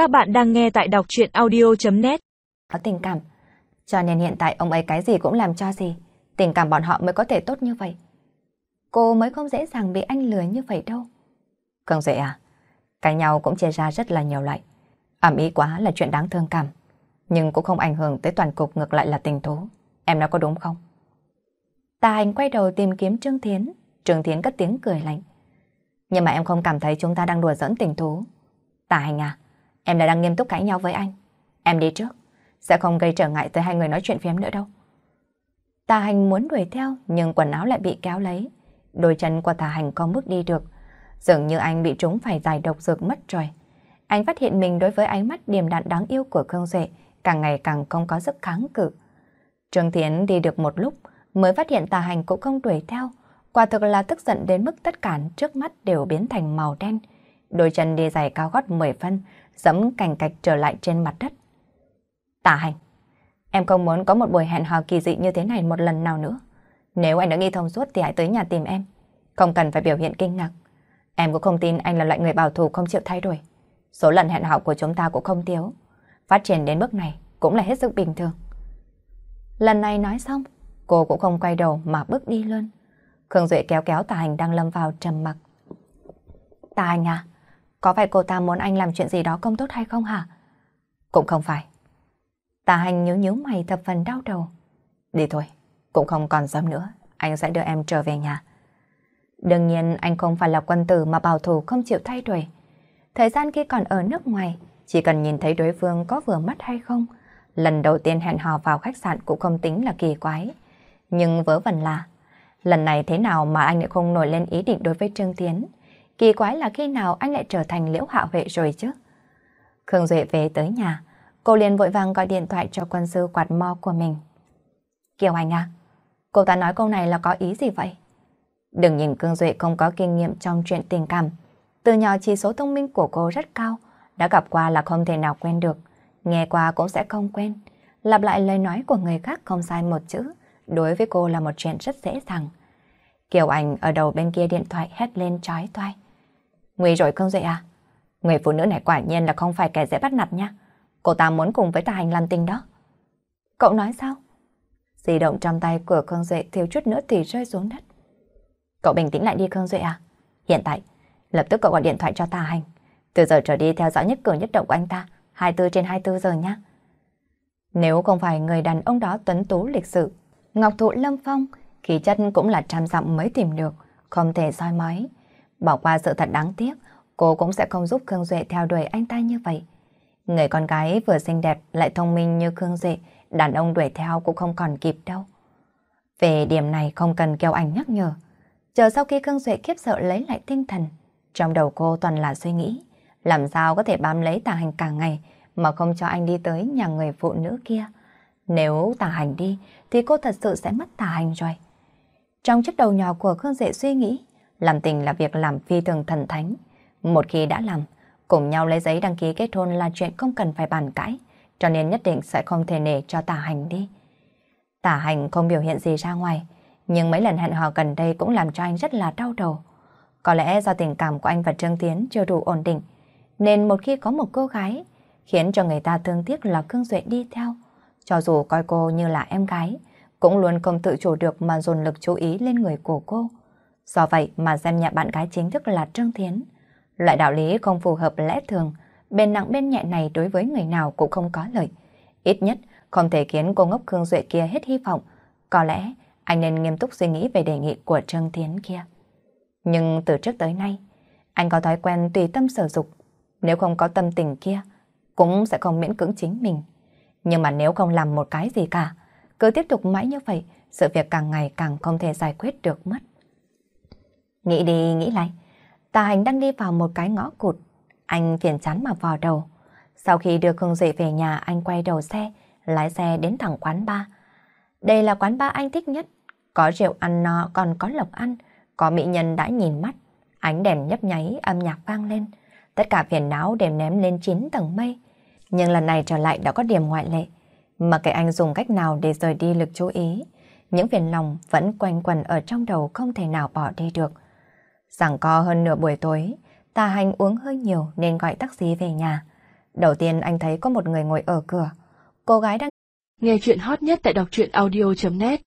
Các bạn đang nghe tại đọc chuyện audio.net Có tình cảm, cho nên hiện tại ông ấy cái gì cũng làm cho gì, tình cảm bọn họ mới có thể tốt như vậy. Cô mới không dễ dàng bị anh lừa như vậy đâu. Cường Duệ à, cái nhau cũng chia ra rất là nhiều loại. Ẩm ý quá là chuyện đáng thương cảm, nhưng cũng không ảnh hưởng tới toàn cục ngược lại là tình thú. Em nói có đúng không? Tà hành quay đầu tìm kiếm Trương Thiến, Trương Thiến cất tiếng cười lạnh. Nhưng mà em không cảm thấy chúng ta đang đùa giỡn tình thú. Tà hành à, em đã đang nghiêm túc cãi nhau với anh. Em đi trước, sẽ không gây trở ngại tới hai người nói chuyện phiếm nữa đâu. Tà hành muốn đuổi theo nhưng quần áo lại bị kéo lấy. Đôi chân của tà hành không bước đi được. Dường như anh bị trúng phải giải độc dược mất rồi. Anh phát hiện mình đối với ánh mắt điềm đạm đáng yêu của Khương Duệ càng ngày càng không có sức kháng cự. Trương Thiến đi được một lúc mới phát hiện tà hành cũng không đuổi theo. Quả thực là tức giận đến mức tất cả trước mắt đều biến thành màu đen. Đôi chân đi giày cao gót 10 phân, dẫm cành cạch trở lại trên mặt đất. Tà hành, em không muốn có một buổi hẹn hò kỳ dị như thế này một lần nào nữa. Nếu anh đã nghi thông suốt thì hãy tới nhà tìm em. Không cần phải biểu hiện kinh ngạc. Em cũng không tin anh là loại người bảo thủ không chịu thay đổi. Số lần hẹn hò của chúng ta cũng không thiếu. Phát triển đến bước này cũng là hết sức bình thường. Lần này nói xong, cô cũng không quay đầu mà bước đi luôn. Khương Duệ kéo kéo Tà Hành đang lâm vào trầm mặc. Tà Hành à, có phải cô ta muốn anh làm chuyện gì đó không tốt hay không hả? Cũng không phải. Tà Hành nhíu nhíu mày thập phần đau đầu. Đi thôi, cũng không còn sớm nữa, anh sẽ đưa em trở về nhà. Đương nhiên anh không phải là quân tử mà bảo thủ không chịu thay đổi. Thời gian khi còn ở nước ngoài, chỉ cần nhìn thấy đối phương có vừa mắt hay không, lần đầu tiên hẹn hò vào khách sạn cũng không tính là kỳ quái. Nhưng vớ vẩn là, lần này thế nào mà anh lại không nổi lên ý định đối với Trương Tiến? Kỳ quái là khi nào anh lại trở thành liễu hạ huệ rồi chứ? Khương Duệ về tới nhà, cô liền vội vàng gọi điện thoại cho quân sư quạt mo của mình. Kiều Anh à, cô ta nói câu này là có ý gì vậy? Đừng nhìn Cương Duệ không có kinh nghiệm trong chuyện tình cảm. Từ nhỏ chỉ số thông minh của cô rất cao, đã gặp qua là không thể nào quen được, nghe qua cũng sẽ không quen. Lặp lại lời nói của người khác không sai một chữ, đối với cô là một chuyện rất dễ dàng. Kiều Anh ở đầu bên kia điện thoại hét lên trói toai. Nguy rồi Cương dậy à? Người phụ nữ này quả nhiên là không phải kẻ dễ bắt nạt nha. Cô ta muốn cùng với Tà Hành làm tình đó. Cậu nói sao? Di động trong tay của Khương Duệ thiếu chút nữa thì rơi xuống đất. Cậu bình tĩnh lại đi Khương Duệ à? Hiện tại, lập tức cậu gọi điện thoại cho Tà Hành. Từ giờ trở đi theo dõi nhất cử nhất động của anh ta, 24 trên 24 giờ nhé. Nếu không phải người đàn ông đó tuấn tú lịch sự, Ngọc Thụ Lâm Phong, khí chất cũng là trăm dặm mới tìm được, không thể soi mói. Bỏ qua sự thật đáng tiếc, cô cũng sẽ không giúp Khương Duệ theo đuổi anh ta như vậy. Người con gái vừa xinh đẹp lại thông minh như Khương Duệ, đàn ông đuổi theo cũng không còn kịp đâu. Về điểm này không cần kêu anh nhắc nhở. Chờ sau khi Khương Duệ khiếp sợ lấy lại tinh thần, trong đầu cô toàn là suy nghĩ, làm sao có thể bám lấy tà hành cả ngày mà không cho anh đi tới nhà người phụ nữ kia. Nếu tà hành đi thì cô thật sự sẽ mất tà hành rồi. Trong chiếc đầu nhỏ của Khương Duệ suy nghĩ, làm tình là việc làm phi thường thần thánh. Một khi đã làm, cùng nhau lấy giấy đăng ký kết hôn là chuyện không cần phải bàn cãi, cho nên nhất định sẽ không thể nể cho Tả hành đi. Tả hành không biểu hiện gì ra ngoài, nhưng mấy lần hẹn hò gần đây cũng làm cho anh rất là đau đầu. Có lẽ do tình cảm của anh và Trương Tiến chưa đủ ổn định, nên một khi có một cô gái khiến cho người ta thương tiếc là Cương Duệ đi theo, cho dù coi cô như là em gái, cũng luôn không tự chủ được mà dồn lực chú ý lên người của cô. Do vậy mà xem nhà bạn gái chính thức là Trương Thiến. Loại đạo lý không phù hợp lẽ thường, bên nặng bên nhẹ này đối với người nào cũng không có lợi. Ít nhất không thể khiến cô ngốc Khương Duệ kia hết hy vọng. Có lẽ anh nên nghiêm túc suy nghĩ về đề nghị của Trương Thiến kia. Nhưng từ trước tới nay, anh có thói quen tùy tâm sở dục. Nếu không có tâm tình kia, cũng sẽ không miễn cưỡng chính mình. Nhưng mà nếu không làm một cái gì cả, cứ tiếp tục mãi như vậy, sự việc càng ngày càng không thể giải quyết được mất. Nghĩ đi nghĩ lại, Tà Hành đang đi vào một cái ngõ cụt. Anh phiền chán mà vò đầu. Sau khi đưa Khương Duệ về nhà, anh quay đầu xe, lái xe đến thẳng quán bar. Đây là quán bar anh thích nhất. Có rượu ăn no, còn có lộc ăn. Có mỹ nhân đã nhìn mắt. Ánh đèn nhấp nháy, âm nhạc vang lên. Tất cả phiền não đều ném lên chín tầng mây. Nhưng lần này trở lại đã có điểm ngoại lệ. Mà cái anh dùng cách nào để rời đi lực chú ý. Những phiền lòng vẫn quanh quẩn ở trong đầu không thể nào bỏ đi được. Rằng co hơn nửa buổi tối, tà hành uống hơi nhiều nên gọi taxi về nhà. Đầu tiên anh thấy có một người ngồi ở cửa. Cô gái đang Nghe chuyện hot nhất tại đọc truyện audio.net